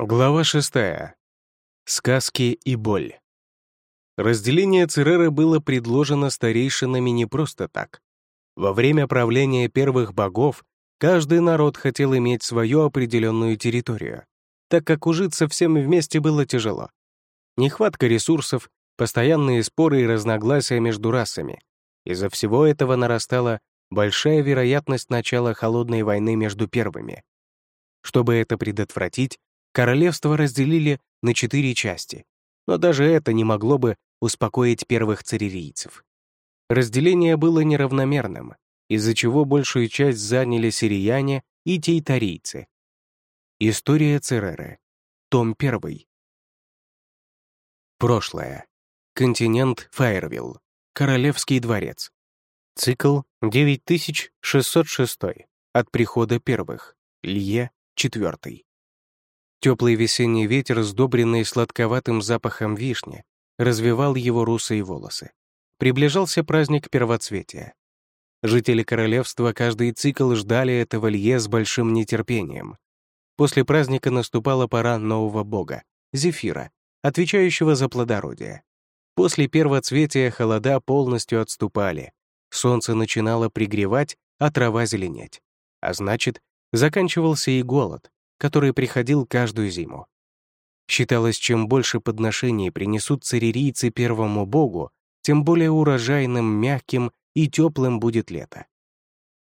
Глава 6. Сказки и боль. Разделение Цереры было предложено старейшинами не просто так. Во время правления первых богов каждый народ хотел иметь свою определенную территорию, так как ужиться всем вместе было тяжело. Нехватка ресурсов, постоянные споры и разногласия между расами. Из-за всего этого нарастала большая вероятность начала холодной войны между первыми. Чтобы это предотвратить, королевство разделили на четыре части, но даже это не могло бы успокоить первых царерийцев. Разделение было неравномерным, из-за чего большую часть заняли сирияне и тейтарийцы. История Цереры. Том 1. Прошлое. Континент Фаервилл. Королевский дворец. Цикл 9606. От прихода первых. Лье 4. Теплый весенний ветер, сдобренный сладковатым запахом вишни, развивал его русые волосы. Приближался праздник первоцветия. Жители королевства каждый цикл ждали этого лье с большим нетерпением. После праздника наступала пора нового бога — Зефира, отвечающего за плодородие. После первоцветия холода полностью отступали, солнце начинало пригревать, а трава зеленеть. А значит, заканчивался и голод, который приходил каждую зиму. Считалось, чем больше подношений принесут царерийцы первому богу, тем более урожайным, мягким и теплым будет лето.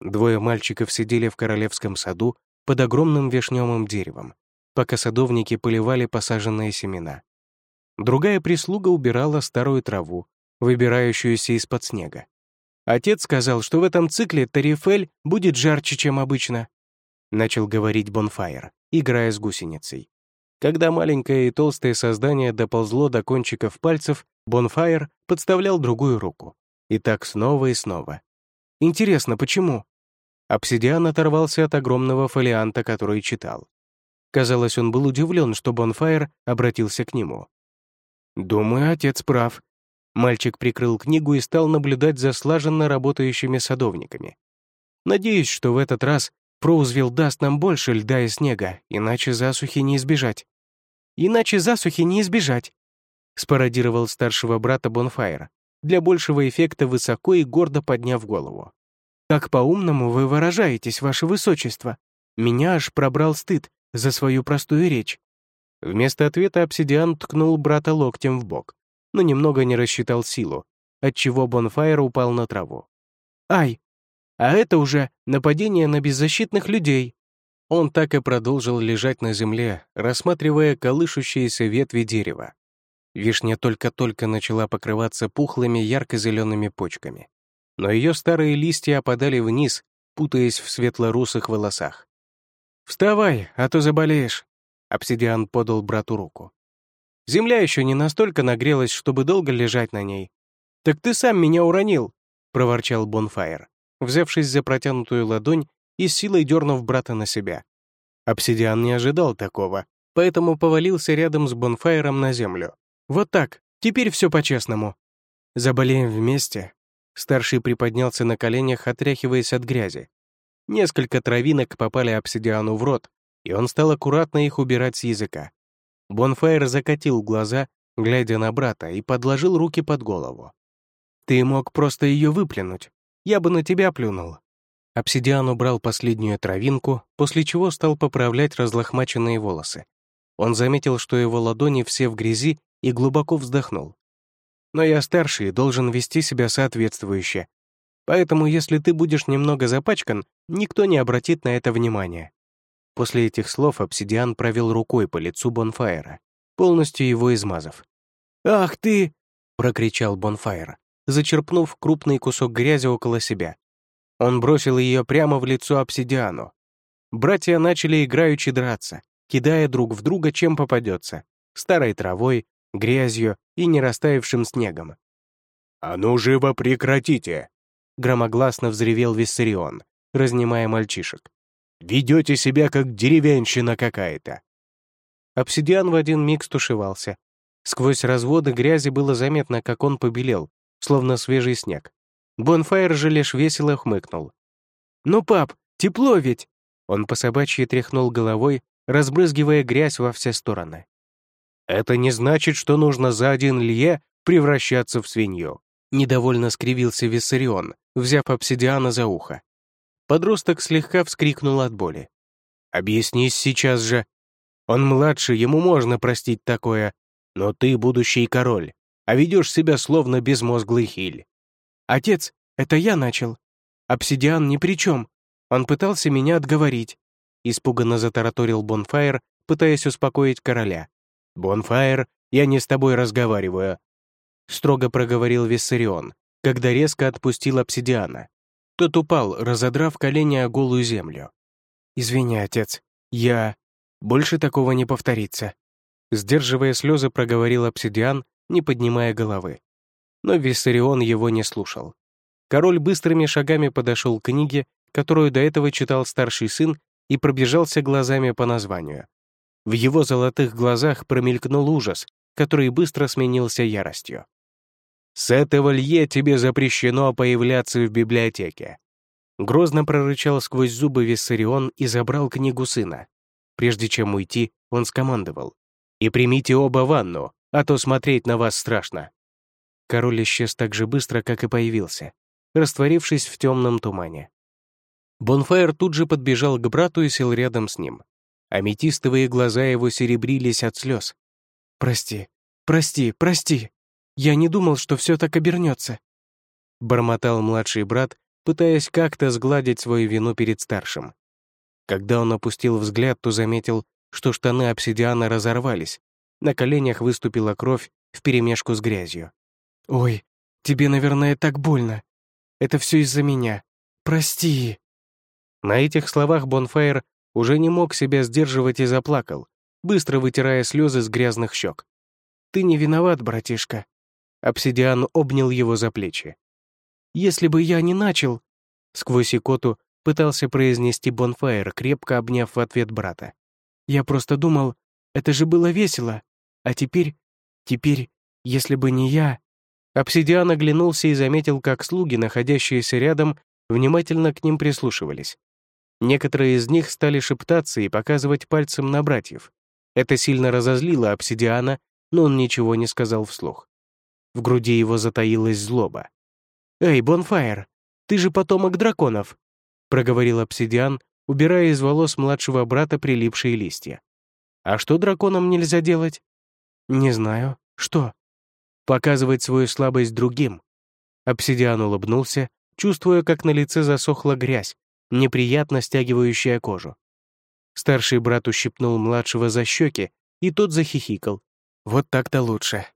Двое мальчиков сидели в королевском саду под огромным вишневым деревом, пока садовники поливали посаженные семена. Другая прислуга убирала старую траву, выбирающуюся из-под снега. Отец сказал, что в этом цикле Тарифель будет жарче, чем обычно, начал говорить Бонфайр играя с гусеницей. Когда маленькое и толстое создание доползло до кончиков пальцев, Бонфайр подставлял другую руку. И так снова и снова. Интересно, почему? Обсидиан оторвался от огромного фолианта, который читал. Казалось, он был удивлен, что Бонфайр обратился к нему. «Думаю, отец прав». Мальчик прикрыл книгу и стал наблюдать за слаженно работающими садовниками. «Надеюсь, что в этот раз Проузвилл даст нам больше льда и снега, иначе засухи не избежать. Иначе засухи не избежать, спародировал старшего брата Бонфайра, для большего эффекта высоко и гордо подняв голову. «Как по-умному вы выражаетесь, ваше высочество. Меня аж пробрал стыд за свою простую речь». Вместо ответа обсидиан ткнул брата локтем в бок, но немного не рассчитал силу, отчего Бонфайр упал на траву. «Ай, а это уже нападение на беззащитных людей. Он так и продолжил лежать на земле, рассматривая колышущиеся ветви дерева. Вишня только-только начала покрываться пухлыми ярко-зелеными почками. Но ее старые листья опадали вниз, путаясь в светло-русых волосах. «Вставай, а то заболеешь», — обсидиан подал брату руку. «Земля еще не настолько нагрелась, чтобы долго лежать на ней». «Так ты сам меня уронил», — проворчал Бонфайр взявшись за протянутую ладонь и силой дернув брата на себя. Обсидиан не ожидал такого, поэтому повалился рядом с Бонфайром на землю. «Вот так, теперь все по-честному. Заболеем вместе». Старший приподнялся на коленях, отряхиваясь от грязи. Несколько травинок попали обсидиану в рот, и он стал аккуратно их убирать с языка. Бонфайр закатил глаза, глядя на брата, и подложил руки под голову. «Ты мог просто ее выплюнуть я бы на тебя плюнул». Обсидиан убрал последнюю травинку, после чего стал поправлять разлохмаченные волосы. Он заметил, что его ладони все в грязи, и глубоко вздохнул. «Но я старший и должен вести себя соответствующе. Поэтому, если ты будешь немного запачкан, никто не обратит на это внимания». После этих слов обсидиан провел рукой по лицу Бонфайра, полностью его измазав. «Ах ты!» — прокричал Бонфайр зачерпнув крупный кусок грязи около себя. Он бросил ее прямо в лицо обсидиану. Братья начали играючи драться, кидая друг в друга, чем попадется — старой травой, грязью и нерастаявшим снегом. «А ну живо прекратите!» — громогласно взревел Виссарион, разнимая мальчишек. «Ведете себя, как деревенщина какая-то!» Обсидиан в один миг стушевался. Сквозь разводы грязи было заметно, как он побелел, словно свежий снег. Бонфайр же лишь весело хмыкнул. «Ну, пап, тепло ведь!» Он по собачьи тряхнул головой, разбрызгивая грязь во все стороны. «Это не значит, что нужно за один лье превращаться в свинью», недовольно скривился Виссарион, взяв обсидиана за ухо. Подросток слегка вскрикнул от боли. «Объяснись сейчас же. Он младше, ему можно простить такое, но ты будущий король, а ведешь себя словно безмозглый хиль». «Отец, это я начал. Обсидиан ни при чем. Он пытался меня отговорить», — испуганно затараторил Бонфайр, пытаясь успокоить короля. «Бонфайр, я не с тобой разговариваю», — строго проговорил Виссарион, когда резко отпустил обсидиана. Тот упал, разодрав колени о голую землю. «Извини, отец, я... Больше такого не повторится», Сдерживая слезы, проговорил обсидиан, не поднимая головы. Но Виссарион его не слушал. Король быстрыми шагами подошел к книге, которую до этого читал старший сын, и пробежался глазами по названию. В его золотых глазах промелькнул ужас, который быстро сменился яростью. «С этого лье тебе запрещено появляться в библиотеке», Грозно прорычал сквозь зубы Виссарион и забрал книгу сына. Прежде чем уйти, он скомандовал. «И примите оба ванну, а то смотреть на вас страшно». Король исчез так же быстро, как и появился, растворившись в темном тумане. Бонфайр тут же подбежал к брату и сел рядом с ним. Аметистовые глаза его серебрились от слез. «Прости, прости, прости. Я не думал, что все так обернется», — бормотал младший брат, пытаясь как-то сгладить свою вину перед старшим. Когда он опустил взгляд, то заметил, что штаны обсидиана разорвались, на коленях выступила кровь вперемешку с грязью. «Ой, тебе, наверное, так больно. Это все из-за меня. Прости». На этих словах Бонфайр уже не мог себя сдерживать и заплакал, быстро вытирая слезы с грязных щек. «Ты не виноват, братишка». Обсидиан обнял его за плечи. «Если бы я не начал...» Сквозь икоту пытался произнести Бонфайр, крепко обняв в ответ брата. «Я просто думал, это же было весело. А теперь... Теперь, если бы не я...» Обсидиан оглянулся и заметил, как слуги, находящиеся рядом, внимательно к ним прислушивались. Некоторые из них стали шептаться и показывать пальцем на братьев. Это сильно разозлило обсидиана, но он ничего не сказал вслух. В груди его затаилась злоба. «Эй, Бонфайр, ты же потомок драконов!» — проговорил обсидиан, убирая из волос младшего брата прилипшие листья. «А что драконам нельзя делать?» «Не знаю. Что?» показывать свою слабость другим. Обсидиан улыбнулся, чувствуя, как на лице засохла грязь, неприятно стягивающая кожу. Старший брат ущипнул младшего за щеки, и тот захихикал. «Вот так-то лучше».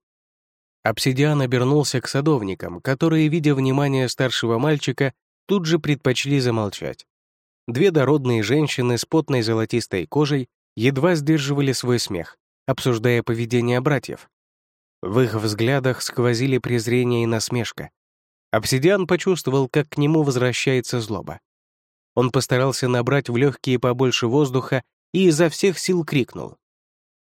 Обсидиан обернулся к садовникам, которые, видя внимание старшего мальчика, тут же предпочли замолчать. Две дородные женщины с потной золотистой кожей едва сдерживали свой смех, обсуждая поведение братьев. В их взглядах сквозили презрение и насмешка. Обсидиан почувствовал, как к нему возвращается злоба. Он постарался набрать в легкие побольше воздуха и изо всех сил крикнул.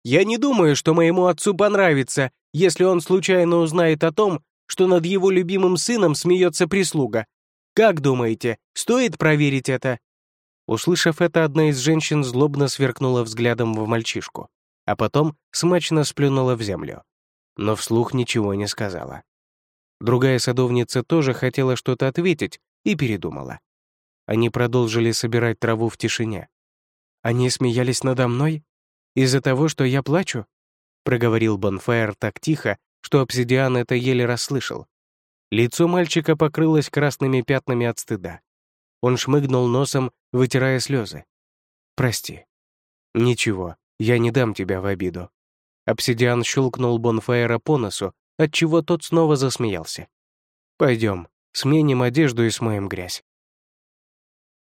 «Я не думаю, что моему отцу понравится, если он случайно узнает о том, что над его любимым сыном смеется прислуга. Как думаете, стоит проверить это?» Услышав это, одна из женщин злобно сверкнула взглядом в мальчишку, а потом смачно сплюнула в землю но вслух ничего не сказала. Другая садовница тоже хотела что-то ответить и передумала. Они продолжили собирать траву в тишине. «Они смеялись надо мной? Из-за того, что я плачу?» проговорил Бонфайр так тихо, что обсидиан это еле расслышал. Лицо мальчика покрылось красными пятнами от стыда. Он шмыгнул носом, вытирая слезы. «Прости». «Ничего, я не дам тебя в обиду», Обсидиан щелкнул Бонфайра по носу, отчего тот снова засмеялся. «Пойдем, сменим одежду и смоем грязь».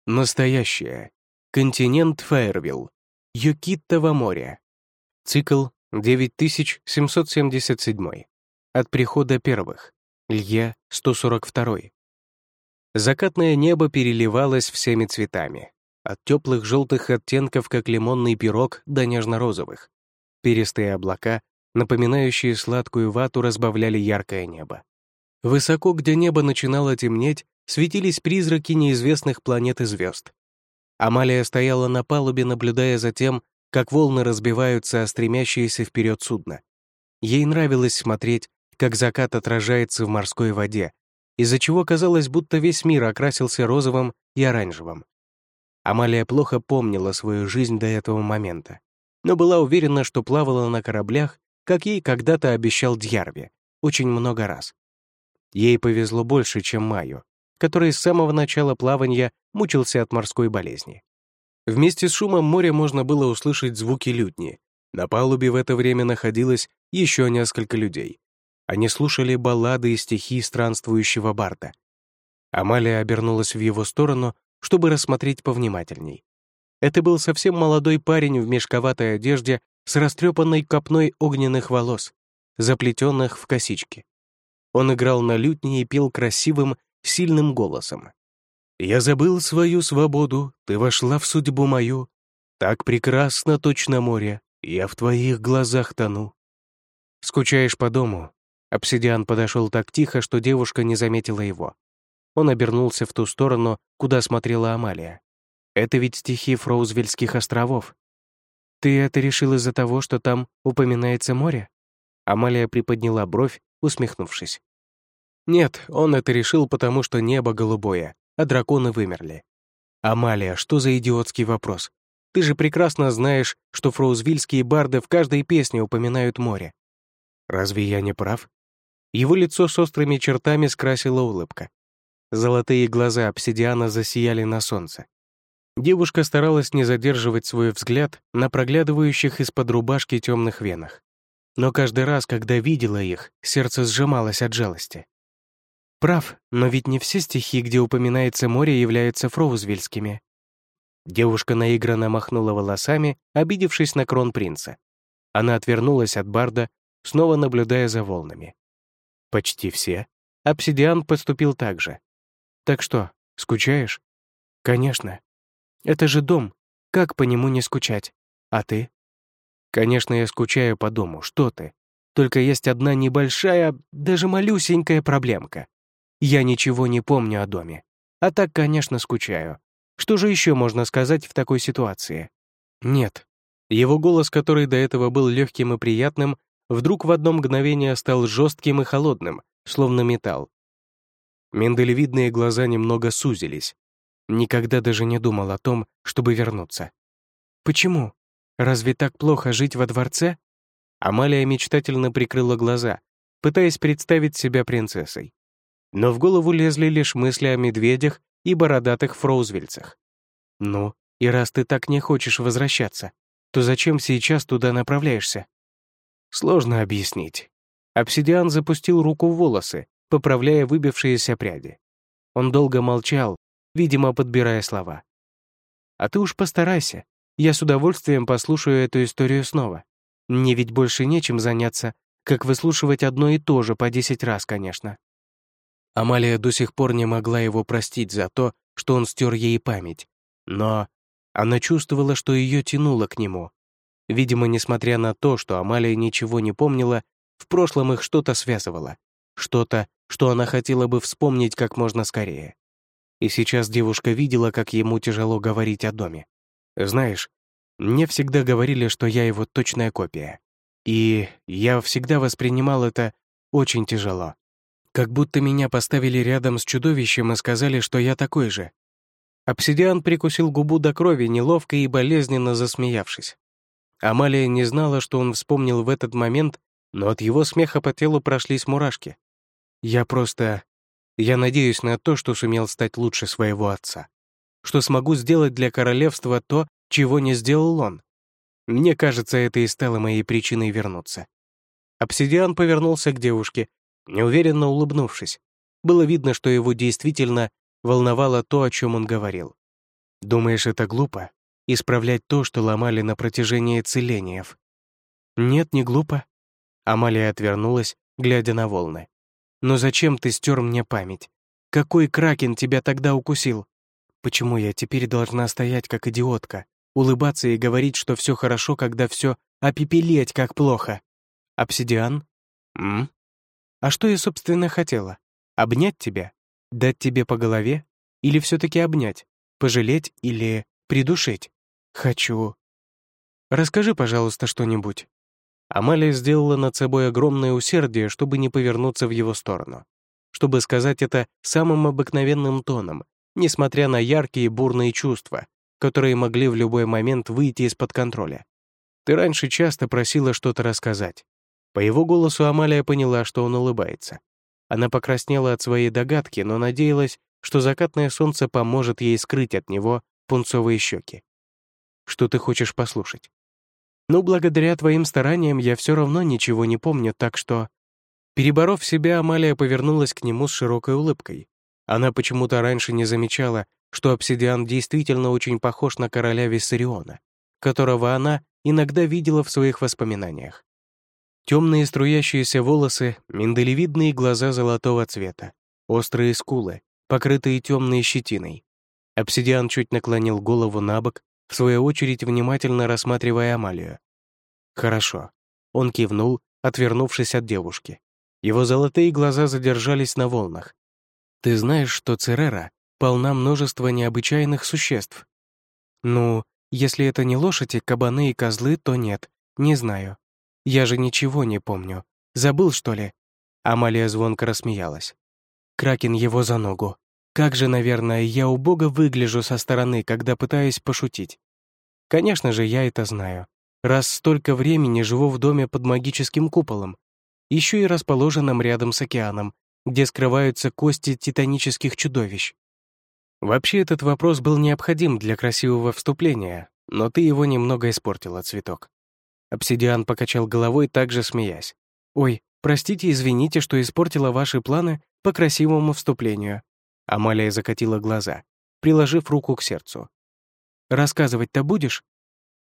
Настоящее. Континент Фейервилл. Юкиттово море. Цикл 9777. От прихода первых. Лье 142. Закатное небо переливалось всеми цветами. От теплых желтых оттенков, как лимонный пирог, до нежно-розовых. Перистые облака, напоминающие сладкую вату, разбавляли яркое небо. Высоко, где небо начинало темнеть, светились призраки неизвестных планет и звезд. Амалия стояла на палубе, наблюдая за тем, как волны разбиваются о стремящееся вперед судно. Ей нравилось смотреть, как закат отражается в морской воде, из-за чего казалось, будто весь мир окрасился розовым и оранжевым. Амалия плохо помнила свою жизнь до этого момента, но была уверена, что плавала на кораблях, как ей когда-то обещал Дьярви, очень много раз. Ей повезло больше, чем Маю, который с самого начала плавания мучился от морской болезни. Вместе с шумом моря можно было услышать звуки лютни. На палубе в это время находилось еще несколько людей. Они слушали баллады и стихи странствующего барда. Амалия обернулась в его сторону, чтобы рассмотреть повнимательней. Это был совсем молодой парень в мешковатой одежде с растрепанной копной огненных волос, заплетенных в косички. Он играл на лютне и пел красивым, сильным голосом. «Я забыл свою свободу, ты вошла в судьбу мою. Так прекрасно точно море, я в твоих глазах тону». «Скучаешь по дому?» Обсидиан подошел так тихо, что девушка не заметила его. Он обернулся в ту сторону, куда смотрела Амалия. «Это ведь стихи Фроузвельских островов. Ты это решил из-за того, что там упоминается море?» Амалия приподняла бровь, усмехнувшись. Нет, он это решил, потому что небо голубое, а драконы вымерли. Амалия, что за идиотский вопрос? Ты же прекрасно знаешь, что фроузвильские барды в каждой песне упоминают море. Разве я не прав? Его лицо с острыми чертами скрасила улыбка. Золотые глаза обсидиана засияли на солнце. Девушка старалась не задерживать свой взгляд на проглядывающих из-под рубашки темных венах. Но каждый раз, когда видела их, сердце сжималось от жалости. Прав, но ведь не все стихи, где упоминается море, являются фроузвельскими. Девушка наигранно махнула волосами, обидевшись на кронпринца. Она отвернулась от барда, снова наблюдая за волнами. Почти все. Обсидиан поступил так же. Так что, скучаешь? Конечно. Это же дом. Как по нему не скучать? А ты? Конечно, я скучаю по дому, что ты. Только есть одна небольшая, даже малюсенькая проблемка. Я ничего не помню о доме. А так, конечно, скучаю. Что же еще можно сказать в такой ситуации? Нет. Его голос, который до этого был легким и приятным, вдруг в одно мгновение стал жестким и холодным, словно металл. Миндалевидные глаза немного сузились. Никогда даже не думал о том, чтобы вернуться. «Почему? Разве так плохо жить во дворце?» Амалия мечтательно прикрыла глаза, пытаясь представить себя принцессой но в голову лезли лишь мысли о медведях и бородатых фроузвельцах. «Ну, и раз ты так не хочешь возвращаться, то зачем сейчас туда направляешься?» Сложно объяснить. Обсидиан запустил руку в волосы, поправляя выбившиеся пряди. Он долго молчал, видимо, подбирая слова. «А ты уж постарайся. Я с удовольствием послушаю эту историю снова. Мне ведь больше нечем заняться, как выслушивать одно и то же по десять раз, конечно». Амалия до сих пор не могла его простить за то, что он стер ей память. Но она чувствовала, что ее тянуло к нему. Видимо, несмотря на то, что Амалия ничего не помнила, в прошлом их что-то связывало. Что-то, что она хотела бы вспомнить как можно скорее. И сейчас девушка видела, как ему тяжело говорить о доме. Знаешь, мне всегда говорили, что я его точная копия. И я всегда воспринимал это очень тяжело. Как будто меня поставили рядом с чудовищем и сказали, что я такой же. Обсидиан прикусил губу до крови, неловко и болезненно засмеявшись. Амалия не знала, что он вспомнил в этот момент, но от его смеха по телу прошлись мурашки. «Я просто... Я надеюсь на то, что сумел стать лучше своего отца. Что смогу сделать для королевства то, чего не сделал он. Мне кажется, это и стало моей причиной вернуться». Обсидиан повернулся к девушке, неуверенно улыбнувшись. Было видно, что его действительно волновало то, о чем он говорил. «Думаешь, это глупо? Исправлять то, что ломали на протяжении целениев?» «Нет, не глупо». Амалия отвернулась, глядя на волны. «Но зачем ты стер мне память? Какой кракен тебя тогда укусил? Почему я теперь должна стоять как идиотка, улыбаться и говорить, что все хорошо, когда все опепелеть как плохо? Обсидиан? М? А что я, собственно, хотела? Обнять тебя? Дать тебе по голове? Или все-таки обнять? Пожалеть или придушить? Хочу. расскажи, пожалуйста, что-нибудь». Амалия сделала над собой огромное усердие, чтобы не повернуться в его сторону. Чтобы сказать это самым обыкновенным тоном, несмотря на яркие бурные чувства, которые могли в любой момент выйти из-под контроля. «Ты раньше часто просила что-то рассказать». По его голосу Амалия поняла, что он улыбается. Она покраснела от своей догадки, но надеялась, что закатное солнце поможет ей скрыть от него пунцовые щеки. «Что ты хочешь послушать?» «Ну, благодаря твоим стараниям я все равно ничего не помню, так что...» Переборов себя, Амалия повернулась к нему с широкой улыбкой. Она почему-то раньше не замечала, что обсидиан действительно очень похож на короля Виссариона, которого она иногда видела в своих воспоминаниях. Темные струящиеся волосы, миндалевидные глаза золотого цвета, острые скулы, покрытые темной щетиной. Обсидиан чуть наклонил голову на бок, в свою очередь внимательно рассматривая Амалию. «Хорошо». Он кивнул, отвернувшись от девушки. Его золотые глаза задержались на волнах. «Ты знаешь, что Церера полна множества необычайных существ?» «Ну, если это не лошади, кабаны и козлы, то нет, не знаю. Я же ничего не помню. Забыл, что ли?» Амалия звонко рассмеялась. Кракен его за ногу. Как же, наверное, я убого выгляжу со стороны, когда пытаюсь пошутить. Конечно же, я это знаю. Раз столько времени живу в доме под магическим куполом, еще и расположенном рядом с океаном, где скрываются кости титанических чудовищ. Вообще, этот вопрос был необходим для красивого вступления, но ты его немного испортила, цветок. Обсидиан покачал головой, также смеясь. «Ой, простите, извините, что испортила ваши планы по красивому вступлению». Амалия закатила глаза, приложив руку к сердцу. «Рассказывать-то будешь?»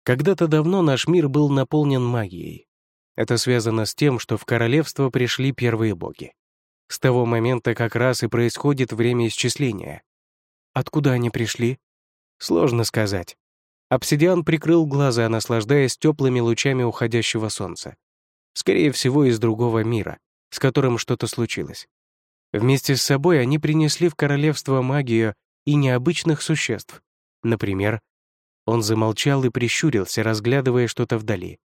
Когда-то давно наш мир был наполнен магией. Это связано с тем, что в королевство пришли первые боги. С того момента как раз и происходит время исчисления. Откуда они пришли? Сложно сказать. Обсидиан прикрыл глаза, наслаждаясь теплыми лучами уходящего солнца. Скорее всего, из другого мира, с которым что-то случилось. Вместе с собой они принесли в королевство магию и необычных существ. Например, он замолчал и прищурился, разглядывая что-то вдали.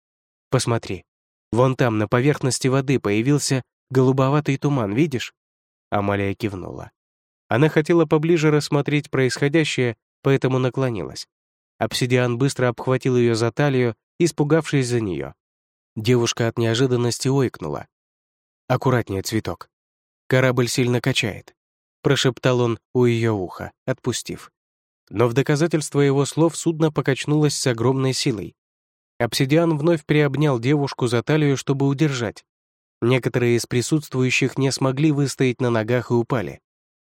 «Посмотри, вон там, на поверхности воды, появился голубоватый туман, видишь?» Амалия кивнула. Она хотела поближе рассмотреть происходящее, поэтому наклонилась. Обсидиан быстро обхватил ее за талию, испугавшись за нее. Девушка от неожиданности ойкнула. «Аккуратнее, цветок. Корабль сильно качает», — прошептал он у ее уха, отпустив. Но в доказательство его слов судно покачнулось с огромной силой. Обсидиан вновь приобнял девушку за талию, чтобы удержать. Некоторые из присутствующих не смогли выстоять на ногах и упали.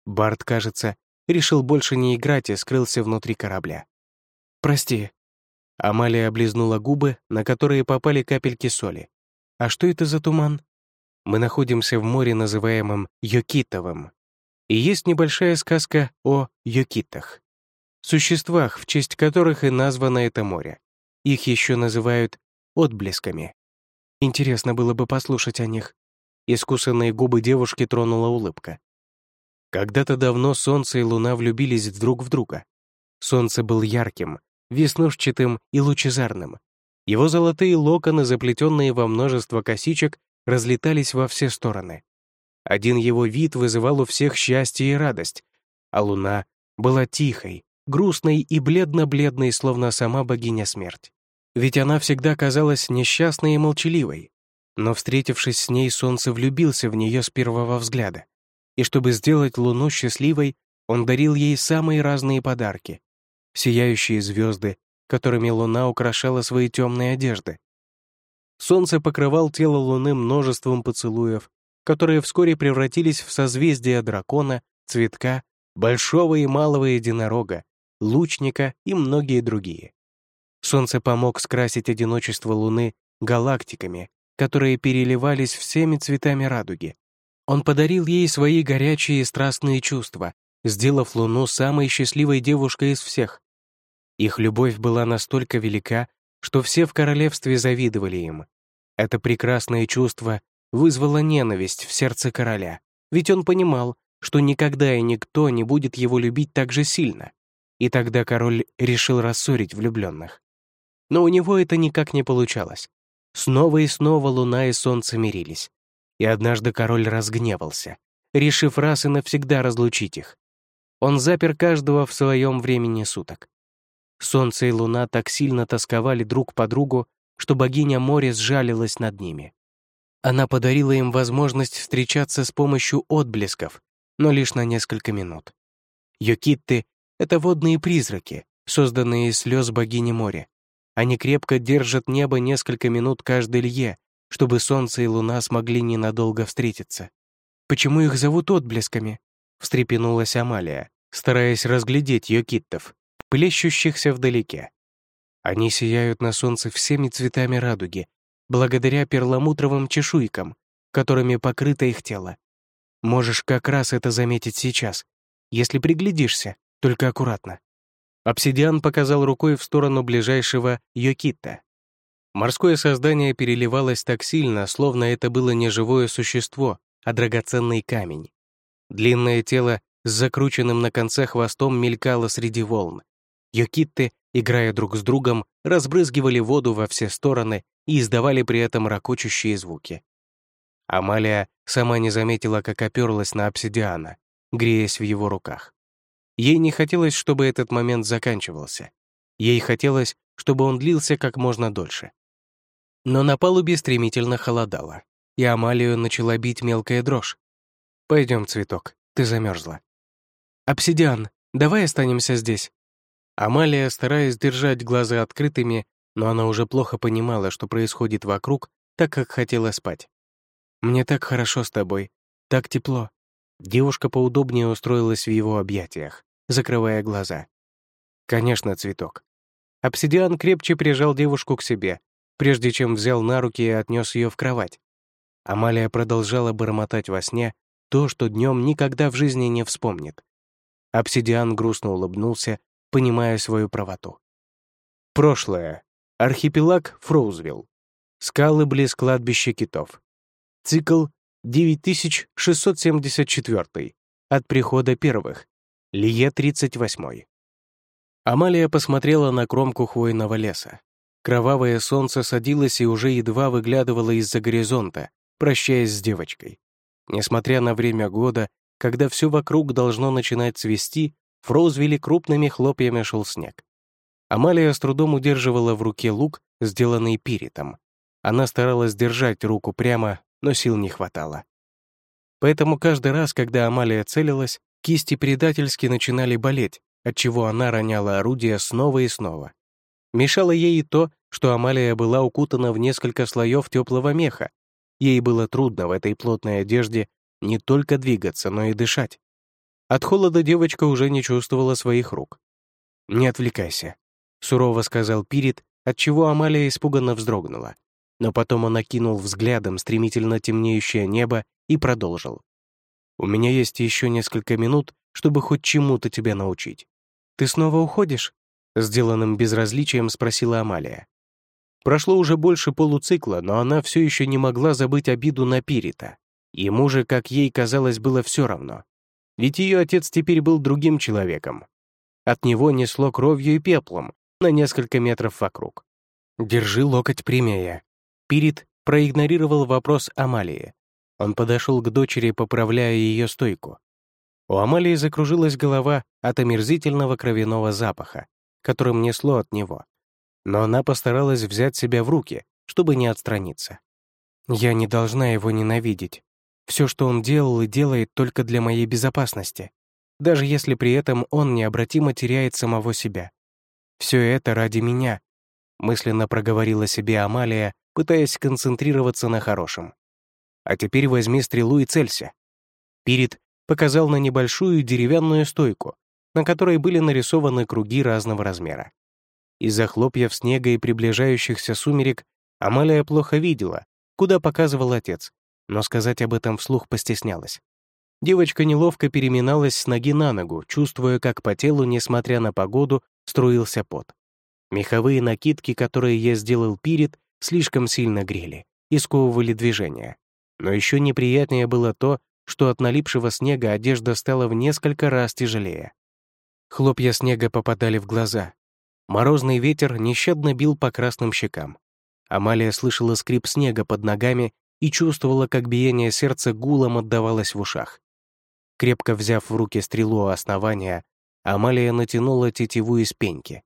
Барт, кажется, решил больше не играть и скрылся внутри корабля. «Прости». Амалия облизнула губы, на которые попали капельки соли. «А что это за туман?» Мы находимся в море, называемом Йокитовым. И есть небольшая сказка о Йокитах. Существах, в честь которых и названо это море. Их еще называют отблесками. Интересно было бы послушать о них. Искусанные губы девушки тронула улыбка. Когда-то давно солнце и луна влюбились друг в друга. Солнце был ярким, веснушчатым и лучезарным. Его золотые локоны, заплетенные во множество косичек, разлетались во все стороны. Один его вид вызывал у всех счастье и радость, а луна была тихой, грустной и бледно-бледной, словно сама богиня смерть. Ведь она всегда казалась несчастной и молчаливой. Но, встретившись с ней, солнце влюбился в нее с первого взгляда и чтобы сделать Луну счастливой, он дарил ей самые разные подарки. Сияющие звезды, которыми Луна украшала свои темные одежды. Солнце покрывал тело Луны множеством поцелуев, которые вскоре превратились в созвездия дракона, цветка, большого и малого единорога, лучника и многие другие. Солнце помог скрасить одиночество Луны галактиками, которые переливались всеми цветами радуги, он подарил ей свои горячие и страстные чувства, сделав Луну самой счастливой девушкой из всех. Их любовь была настолько велика, что все в королевстве завидовали им. Это прекрасное чувство вызвало ненависть в сердце короля, ведь он понимал, что никогда и никто не будет его любить так же сильно. И тогда король решил рассорить влюбленных. Но у него это никак не получалось. Снова и снова луна и солнце мирились. И однажды король разгневался, решив раз и навсегда разлучить их. Он запер каждого в своем времени суток. Солнце и луна так сильно тосковали друг по другу, что богиня моря сжалилась над ними. Она подарила им возможность встречаться с помощью отблесков, но лишь на несколько минут. Йокитты — это водные призраки, созданные из слез богини моря. Они крепко держат небо несколько минут каждой лье, чтобы солнце и луна смогли ненадолго встретиться. «Почему их зовут отблесками?» — встрепенулась Амалия, стараясь разглядеть йокиттов, плещущихся вдалеке. Они сияют на солнце всеми цветами радуги, благодаря перламутровым чешуйкам, которыми покрыто их тело. Можешь как раз это заметить сейчас, если приглядишься, только аккуратно. Обсидиан показал рукой в сторону ближайшего Йокита. Морское создание переливалось так сильно, словно это было не живое существо, а драгоценный камень. Длинное тело с закрученным на конце хвостом мелькало среди волн. Йокитты, играя друг с другом, разбрызгивали воду во все стороны и издавали при этом ракочущие звуки. Амалия сама не заметила, как оперлась на обсидиана, греясь в его руках. Ей не хотелось, чтобы этот момент заканчивался. Ей хотелось, чтобы он длился как можно дольше. Но на палубе стремительно холодало, и Амалию начала бить мелкая дрожь. «Пойдем, цветок, ты замерзла». «Обсидиан, давай останемся здесь». Амалия, стараясь держать глаза открытыми, но она уже плохо понимала, что происходит вокруг, так как хотела спать. «Мне так хорошо с тобой, так тепло». Девушка поудобнее устроилась в его объятиях, закрывая глаза. «Конечно, цветок». Обсидиан крепче прижал девушку к себе, прежде чем взял на руки и отнес ее в кровать. Амалия продолжала бормотать во сне то, что днем никогда в жизни не вспомнит. Обсидиан грустно улыбнулся, понимая свою правоту. Прошлое. Архипелаг Фроузвилл. Скалы близ кладбища китов. Цикл 9674. От прихода первых. Лие 38. Амалия посмотрела на кромку хвойного леса. Кровавое солнце садилось и уже едва выглядывало из-за горизонта, прощаясь с девочкой. Несмотря на время года, когда все вокруг должно начинать цвести, в Роузвилле крупными хлопьями шел снег. Амалия с трудом удерживала в руке лук, сделанный пиритом. Она старалась держать руку прямо, но сил не хватало. Поэтому каждый раз, когда Амалия целилась, кисти предательски начинали болеть, отчего она роняла орудие снова и снова. Мешало ей и то, что Амалия была укутана в несколько слоев теплого меха. Ей было трудно в этой плотной одежде не только двигаться, но и дышать. От холода девочка уже не чувствовала своих рук. «Не отвлекайся», — сурово сказал Пирит, отчего Амалия испуганно вздрогнула. Но потом он окинул взглядом стремительно темнеющее небо и продолжил. «У меня есть еще несколько минут, чтобы хоть чему-то тебя научить. Ты снова уходишь?» Сделанным безразличием спросила Амалия. Прошло уже больше полуцикла, но она все еще не могла забыть обиду на Пирита. Ему же, как ей казалось, было все равно. Ведь ее отец теперь был другим человеком. От него несло кровью и пеплом, на несколько метров вокруг. «Держи локоть прямее». Пирит проигнорировал вопрос Амалии. Он подошел к дочери, поправляя ее стойку. У Амалии закружилась голова от омерзительного кровяного запаха, которым несло от него. Но она постаралась взять себя в руки, чтобы не отстраниться. «Я не должна его ненавидеть. Все, что он делал и делает, только для моей безопасности, даже если при этом он необратимо теряет самого себя. Все это ради меня, мысленно проговорила себе Амалия, пытаясь сконцентрироваться на хорошем. А теперь возьми стрелу и целься. Пирит показал на небольшую деревянную стойку, на которой были нарисованы круги разного размера. Из-за хлопьев снега и приближающихся сумерек Амалия плохо видела, куда показывал отец, но сказать об этом вслух постеснялась. Девочка неловко переминалась с ноги на ногу, чувствуя, как по телу, несмотря на погоду, струился пот. Меховые накидки, которые я сделал Пирит, слишком сильно грели и сковывали движение. Но еще неприятнее было то, что от налипшего снега одежда стала в несколько раз тяжелее. Хлопья снега попадали в глаза. Морозный ветер нещадно бил по красным щекам. Амалия слышала скрип снега под ногами и чувствовала, как биение сердца гулом отдавалось в ушах. Крепко взяв в руки стрелу основания, Амалия натянула тетиву из пеньки.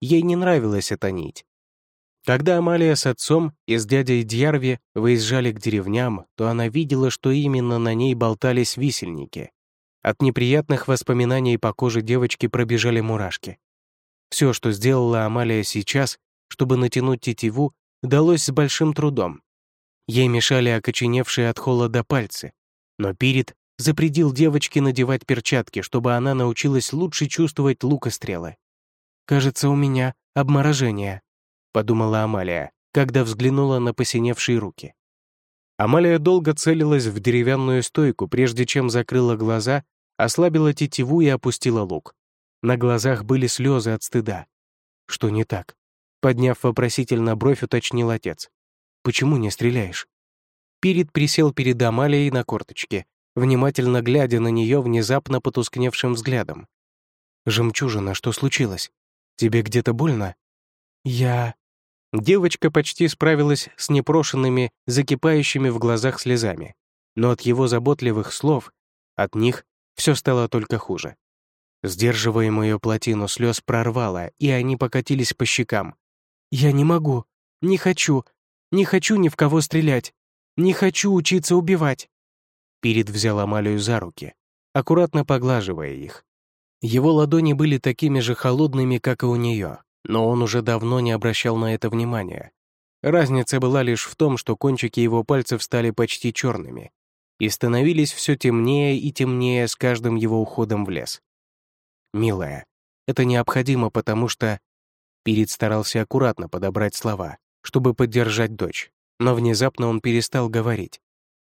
Ей не нравилась эта нить. Когда Амалия с отцом и с дядей Дьярви выезжали к деревням, то она видела, что именно на ней болтались висельники. От неприятных воспоминаний по коже девочки пробежали мурашки. Все, что сделала Амалия сейчас, чтобы натянуть тетиву, далось с большим трудом. Ей мешали окоченевшие от холода пальцы, но Пирит запретил девочке надевать перчатки, чтобы она научилась лучше чувствовать лук и стрелы. «Кажется, у меня обморожение», — подумала Амалия, когда взглянула на посиневшие руки. Амалия долго целилась в деревянную стойку, прежде чем закрыла глаза, ослабила тетиву и опустила лук. На глазах были слезы от стыда. Что не так? Подняв вопросительно бровь, уточнил отец. «Почему не стреляешь?» Пирит присел перед Амалией на корточке, внимательно глядя на нее внезапно потускневшим взглядом. «Жемчужина, что случилось? Тебе где-то больно?» «Я...» Девочка почти справилась с непрошенными, закипающими в глазах слезами. Но от его заботливых слов, от них, все стало только хуже. Сдерживаемую плотину слез прорвало, и они покатились по щекам. «Я не могу, не хочу, не хочу ни в кого стрелять, не хочу учиться убивать». Пирит взял Амалию за руки, аккуратно поглаживая их. Его ладони были такими же холодными, как и у нее, но он уже давно не обращал на это внимания. Разница была лишь в том, что кончики его пальцев стали почти черными и становились все темнее и темнее с каждым его уходом в лес. «Милая, это необходимо, потому что...» Пирит старался аккуратно подобрать слова, чтобы поддержать дочь, но внезапно он перестал говорить.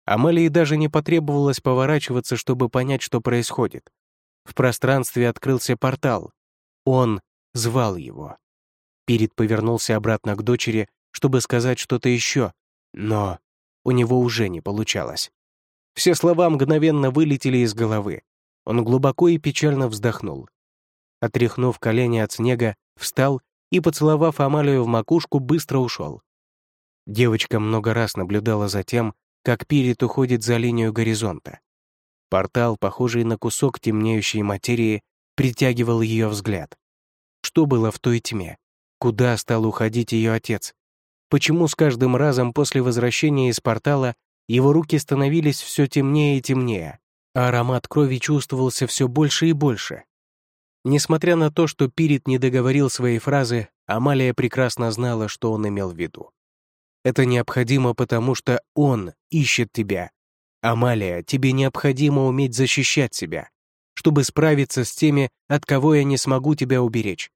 Амалии даже не потребовалось поворачиваться, чтобы понять, что происходит. В пространстве открылся портал. Он звал его. Пирит повернулся обратно к дочери, чтобы сказать что-то еще, но у него уже не получалось. Все слова мгновенно вылетели из головы. Он глубоко и печально вздохнул. Отряхнув колени от снега, встал и, поцеловав Амалию в макушку, быстро ушел. Девочка много раз наблюдала за тем, как Пирит уходит за линию горизонта. Портал, похожий на кусок темнеющей материи, притягивал ее взгляд. Что было в той тьме? Куда стал уходить ее отец? Почему с каждым разом после возвращения из портала его руки становились все темнее и темнее, а аромат крови чувствовался все больше и больше? Несмотря на то, что Пирит не договорил своей фразы, Амалия прекрасно знала, что он имел в виду. Это необходимо, потому что он ищет тебя. Амалия, тебе необходимо уметь защищать себя, чтобы справиться с теми, от кого я не смогу тебя уберечь.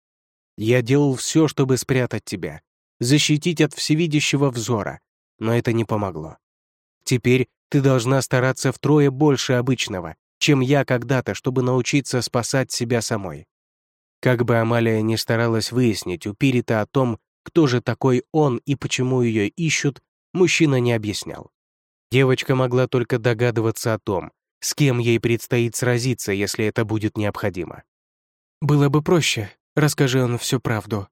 Я делал все, чтобы спрятать тебя, защитить от всевидящего взора, но это не помогло. Теперь ты должна стараться втрое больше обычного, чем я когда-то, чтобы научиться спасать себя самой. Как бы Амалия не старалась выяснить у Пирита о том, кто же такой он и почему ее ищут, мужчина не объяснял. Девочка могла только догадываться о том, с кем ей предстоит сразиться, если это будет необходимо. «Было бы проще, расскажи он всю правду.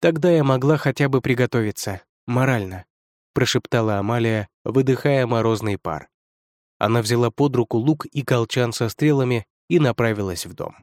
Тогда я могла хотя бы приготовиться, морально», прошептала Амалия, выдыхая морозный пар. Она взяла под руку лук и колчан со стрелами и направилась в дом.